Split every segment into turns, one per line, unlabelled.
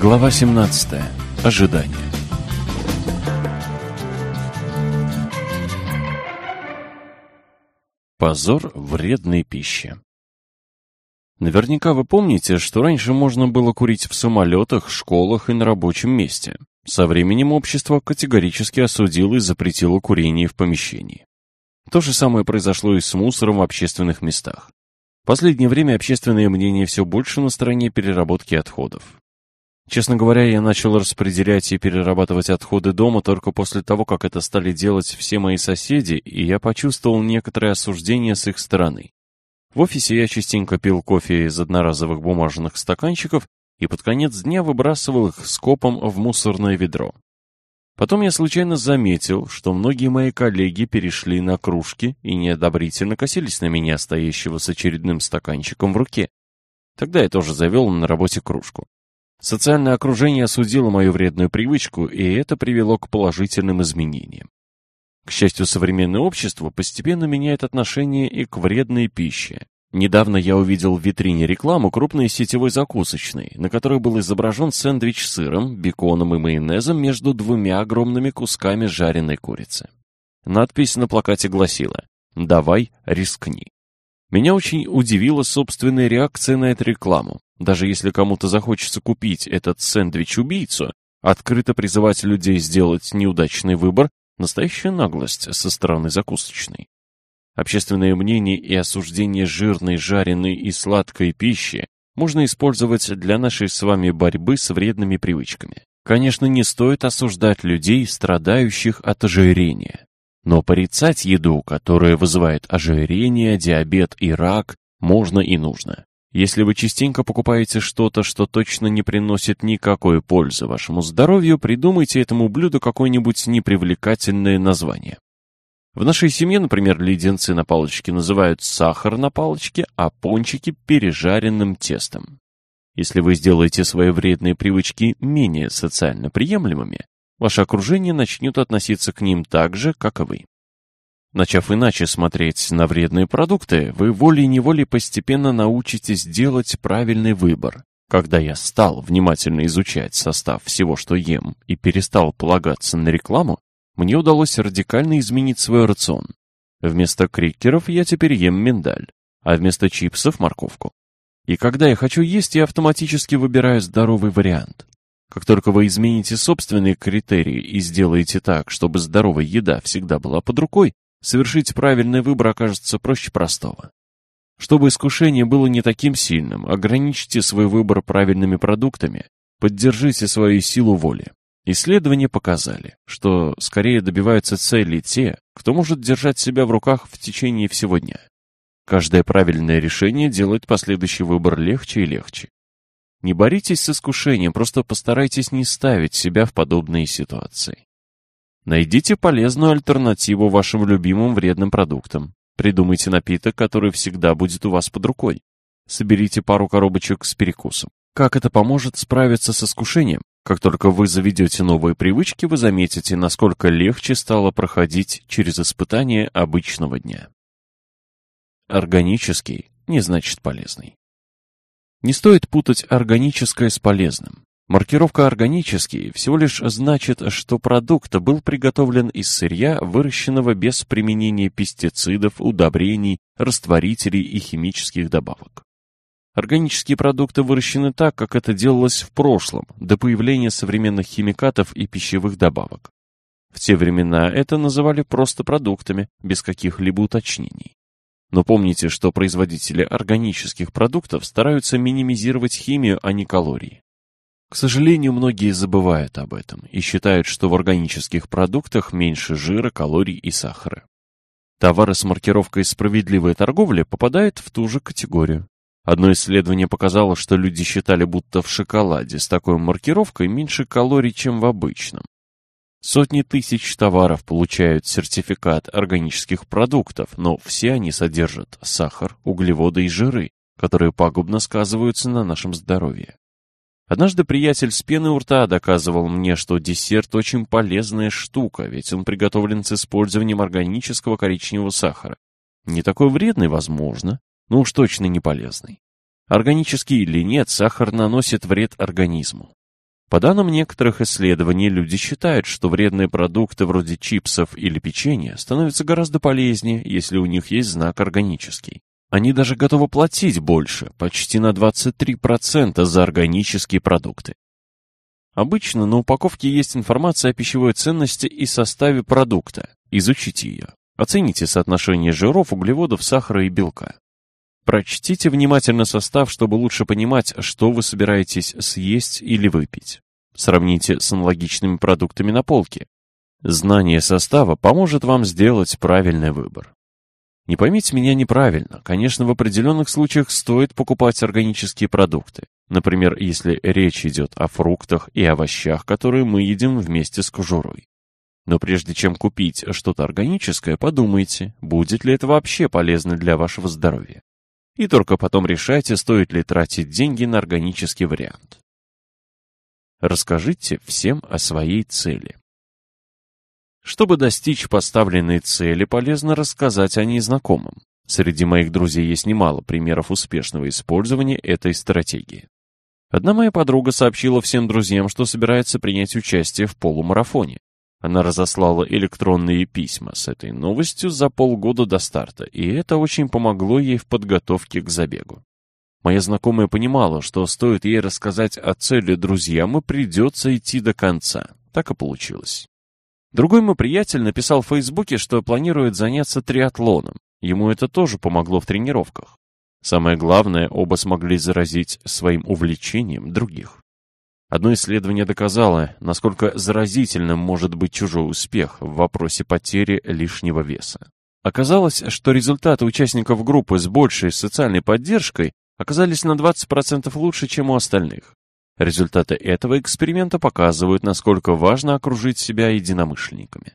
Глава 17. Ожидание. Позор вредной пищи. Наверняка вы помните, что раньше можно было курить в самолетах, школах и на рабочем месте. Со временем общество категорически осудило и запретило курение в помещении. То же самое произошло и с мусором в общественных местах. В последнее время общественное мнение все больше на стороне переработки отходов. Честно говоря, я начал распределять и перерабатывать отходы дома только после того, как это стали делать все мои соседи, и я почувствовал некоторое осуждение с их стороны. В офисе я частенько пил кофе из одноразовых бумажных стаканчиков и под конец дня выбрасывал их скопом в мусорное ведро. Потом я случайно заметил, что многие мои коллеги перешли на кружки и неодобрительно косились на меня, стоящего с очередным стаканчиком в руке. Тогда я тоже завел на работе кружку. Социальное окружение осудило мою вредную привычку, и это привело к положительным изменениям. К счастью, современное общество постепенно меняет отношение и к вредной пище. Недавно я увидел в витрине рекламу крупной сетевой закусочной, на которой был изображен сэндвич с сыром, беконом и майонезом между двумя огромными кусками жареной курицы. Надпись на плакате гласила «Давай, рискни». Меня очень удивила собственная реакция на эту рекламу. Даже если кому-то захочется купить этот сэндвич-убийцу, открыто призывать людей сделать неудачный выбор – настоящая наглость со стороны закусочной. Общественное мнение и осуждение жирной, жареной и сладкой пищи можно использовать для нашей с вами борьбы с вредными привычками. Конечно, не стоит осуждать людей, страдающих от ожирения. Но порицать еду, которая вызывает ожирение, диабет и рак, можно и нужно. Если вы частенько покупаете что-то, что точно не приносит никакой пользы вашему здоровью, придумайте этому блюду какое-нибудь непривлекательное название. В нашей семье, например, леденцы на палочке называют сахар на палочке, а пончики – пережаренным тестом. Если вы сделаете свои вредные привычки менее социально приемлемыми, ваше окружение начнет относиться к ним так же, как и вы. Начав иначе смотреть на вредные продукты, вы волей-неволей постепенно научитесь делать правильный выбор. Когда я стал внимательно изучать состав всего, что ем, и перестал полагаться на рекламу, мне удалось радикально изменить свой рацион. Вместо крикеров я теперь ем миндаль, а вместо чипсов – морковку. И когда я хочу есть, я автоматически выбираю здоровый вариант. Как только вы измените собственные критерии и сделаете так, чтобы здоровая еда всегда была под рукой, совершить правильный выбор окажется проще простого. Чтобы искушение было не таким сильным, ограничьте свой выбор правильными продуктами, поддержите свою силу воли. Исследования показали, что скорее добиваются цели те, кто может держать себя в руках в течение всего дня. Каждое правильное решение делает последующий выбор легче и легче. Не боритесь с искушением, просто постарайтесь не ставить себя в подобные ситуации. Найдите полезную альтернативу вашим любимым вредным продуктам. Придумайте напиток, который всегда будет у вас под рукой. Соберите пару коробочек с перекусом. Как это поможет справиться с искушением? Как только вы заведете новые привычки, вы заметите, насколько легче стало проходить через испытания обычного дня. Органический не значит полезный. Не стоит путать органическое с полезным. Маркировка «органический» всего лишь значит, что продукт был приготовлен из сырья, выращенного без применения пестицидов, удобрений, растворителей и химических добавок. Органические продукты выращены так, как это делалось в прошлом, до появления современных химикатов и пищевых добавок. В те времена это называли просто продуктами, без каких-либо уточнений. Но помните, что производители органических продуктов стараются минимизировать химию, а не калории. К сожалению, многие забывают об этом и считают, что в органических продуктах меньше жира, калорий и сахара. Товары с маркировкой «Справедливая торговля» попадают в ту же категорию. Одно исследование показало, что люди считали, будто в шоколаде с такой маркировкой меньше калорий, чем в обычном. Сотни тысяч товаров получают сертификат органических продуктов, но все они содержат сахар, углеводы и жиры, которые пагубно сказываются на нашем здоровье. Однажды приятель с пены у рта доказывал мне, что десерт очень полезная штука, ведь он приготовлен с использованием органического коричневого сахара. Не такой вредный, возможно, но уж точно не полезный. Органический или нет, сахар наносит вред организму. По данным некоторых исследований, люди считают, что вредные продукты вроде чипсов или печенья становятся гораздо полезнее, если у них есть знак органический. Они даже готовы платить больше, почти на 23% за органические продукты. Обычно на упаковке есть информация о пищевой ценности и составе продукта. Изучите ее. Оцените соотношение жиров, углеводов, сахара и белка. Прочтите внимательно состав, чтобы лучше понимать, что вы собираетесь съесть или выпить. Сравните с аналогичными продуктами на полке. Знание состава поможет вам сделать правильный выбор. Не поймите меня неправильно. Конечно, в определенных случаях стоит покупать органические продукты. Например, если речь идет о фруктах и овощах, которые мы едим вместе с кожурой. Но прежде чем купить что-то органическое, подумайте, будет ли это вообще полезно для вашего здоровья и только потом решайте, стоит ли тратить деньги на органический вариант. Расскажите всем о своей цели. Чтобы достичь поставленной цели, полезно рассказать о ней знакомым. Среди моих друзей есть немало примеров успешного использования этой стратегии. Одна моя подруга сообщила всем друзьям, что собирается принять участие в полумарафоне. Она разослала электронные письма с этой новостью за полгода до старта, и это очень помогло ей в подготовке к забегу. Моя знакомая понимала, что стоит ей рассказать о цели друзьям, и придется идти до конца. Так и получилось. Другой мой приятель написал в Фейсбуке, что планирует заняться триатлоном. Ему это тоже помогло в тренировках. Самое главное, оба смогли заразить своим увлечением других. Одно исследование доказало, насколько заразительным может быть чужой успех в вопросе потери лишнего веса. Оказалось, что результаты участников группы с большей социальной поддержкой оказались на 20% лучше, чем у остальных. Результаты этого эксперимента показывают, насколько важно окружить себя единомышленниками.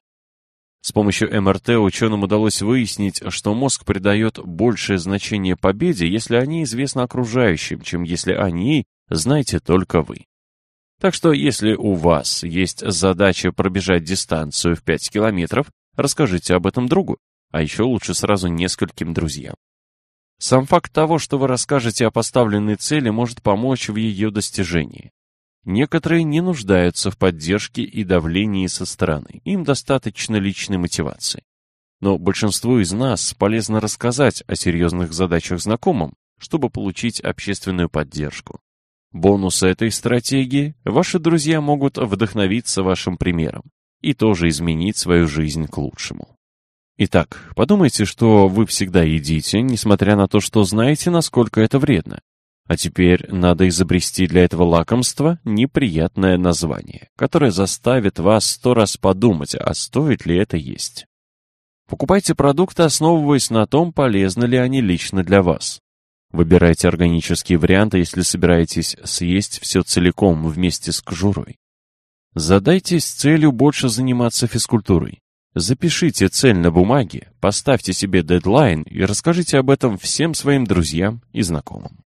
С помощью МРТ ученым удалось выяснить, что мозг придает большее значение победе, если о ней известно окружающим, чем если о ней знаете только вы. Так что, если у вас есть задача пробежать дистанцию в 5 километров, расскажите об этом другу, а еще лучше сразу нескольким друзьям. Сам факт того, что вы расскажете о поставленной цели, может помочь в ее достижении. Некоторые не нуждаются в поддержке и давлении со стороны, им достаточно личной мотивации. Но большинству из нас полезно рассказать о серьезных задачах знакомым, чтобы получить общественную поддержку. Бонус этой стратегии – ваши друзья могут вдохновиться вашим примером и тоже изменить свою жизнь к лучшему. Итак, подумайте, что вы всегда едите, несмотря на то, что знаете, насколько это вредно. А теперь надо изобрести для этого лакомства неприятное название, которое заставит вас сто раз подумать, а стоит ли это есть. Покупайте продукты, основываясь на том, полезны ли они лично для вас. Выбирайте органические варианты, если собираетесь съесть все целиком вместе с кожурой. Задайтесь целью больше заниматься физкультурой. Запишите цель на бумаге, поставьте себе дедлайн и расскажите об этом всем своим друзьям и знакомым.